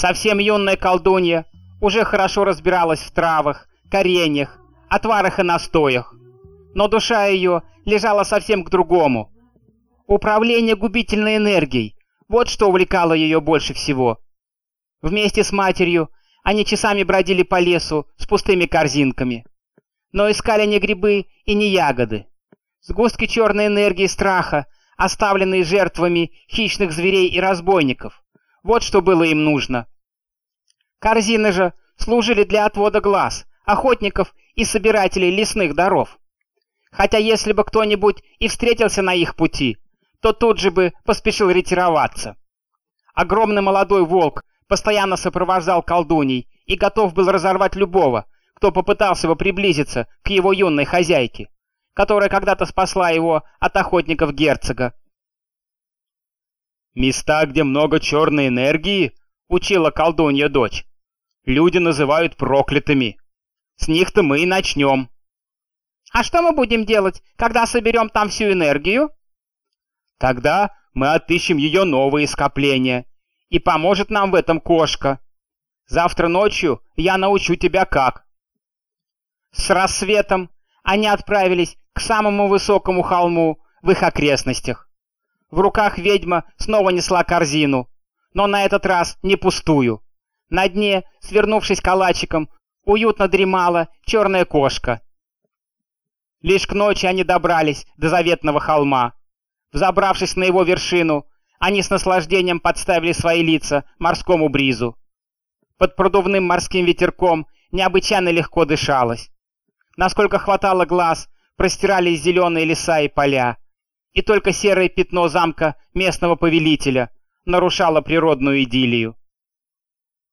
Совсем юная колдунья уже хорошо разбиралась в травах, кореньях, отварах и настоях. Но душа ее лежала совсем к другому. Управление губительной энергией – вот что увлекало ее больше всего. Вместе с матерью они часами бродили по лесу с пустыми корзинками. Но искали не грибы и не ягоды. Сгустки черной энергии страха, оставленные жертвами хищных зверей и разбойников. Вот что было им нужно. Корзины же служили для отвода глаз, охотников и собирателей лесных даров. Хотя если бы кто-нибудь и встретился на их пути, то тут же бы поспешил ретироваться. Огромный молодой волк постоянно сопровождал колдуней и готов был разорвать любого, кто попытался бы приблизиться к его юной хозяйке, которая когда-то спасла его от охотников герцога. «Места, где много черной энергии», — учила колдунья дочь, — «люди называют проклятыми. С них-то мы и начнем». «А что мы будем делать, когда соберем там всю энергию?» «Тогда мы отыщем ее новые скопления, и поможет нам в этом кошка. Завтра ночью я научу тебя как». С рассветом они отправились к самому высокому холму в их окрестностях. В руках ведьма снова несла корзину, но на этот раз не пустую. На дне, свернувшись калачиком, уютно дремала черная кошка. Лишь к ночи они добрались до заветного холма. Взобравшись на его вершину, они с наслаждением подставили свои лица морскому бризу. Под продувным морским ветерком необычайно легко дышалось. Насколько хватало глаз, простирались зеленые леса и поля и только серое пятно замка местного повелителя нарушало природную идиллию.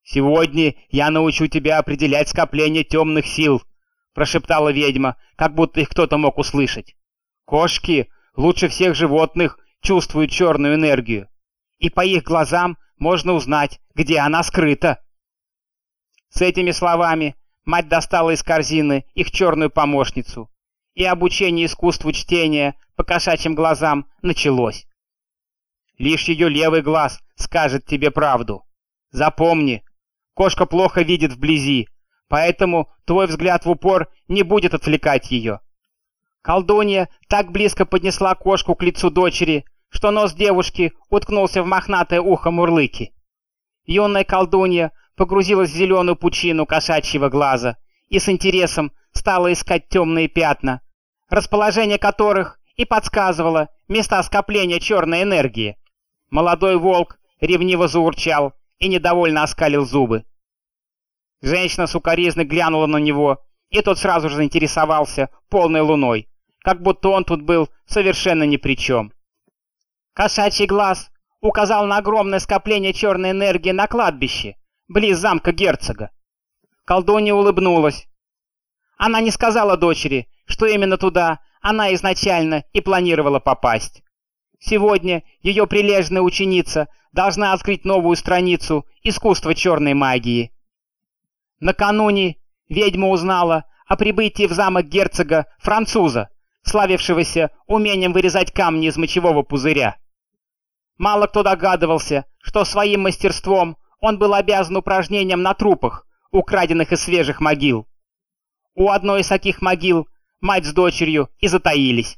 «Сегодня я научу тебя определять скопление темных сил», — прошептала ведьма, как будто их кто-то мог услышать. «Кошки лучше всех животных чувствуют черную энергию, и по их глазам можно узнать, где она скрыта». С этими словами мать достала из корзины их черную помощницу, и обучение искусству чтения по кошачьим глазам началось. Лишь ее левый глаз скажет тебе правду. Запомни, кошка плохо видит вблизи, поэтому твой взгляд в упор не будет отвлекать ее. Колдунья так близко поднесла кошку к лицу дочери, что нос девушки уткнулся в мохнатое ухо мурлыки. Юная колдунья погрузилась в зеленую пучину кошачьего глаза и с интересом стала искать темные пятна, расположение которых и подсказывало места скопления черной энергии. Молодой волк ревниво заурчал и недовольно оскалил зубы. Женщина сукоризно глянула на него, и тот сразу же заинтересовался полной луной, как будто он тут был совершенно ни при чем. Кошачий глаз указал на огромное скопление черной энергии на кладбище, близ замка герцога. Колдунья улыбнулась. Она не сказала дочери, что именно туда она изначально и планировала попасть. Сегодня ее прилежная ученица должна открыть новую страницу искусства черной магии. Накануне ведьма узнала о прибытии в замок герцога француза, славившегося умением вырезать камни из мочевого пузыря. Мало кто догадывался, что своим мастерством он был обязан упражнением на трупах, украденных из свежих могил. У одной из таких могил мать с дочерью и затаились.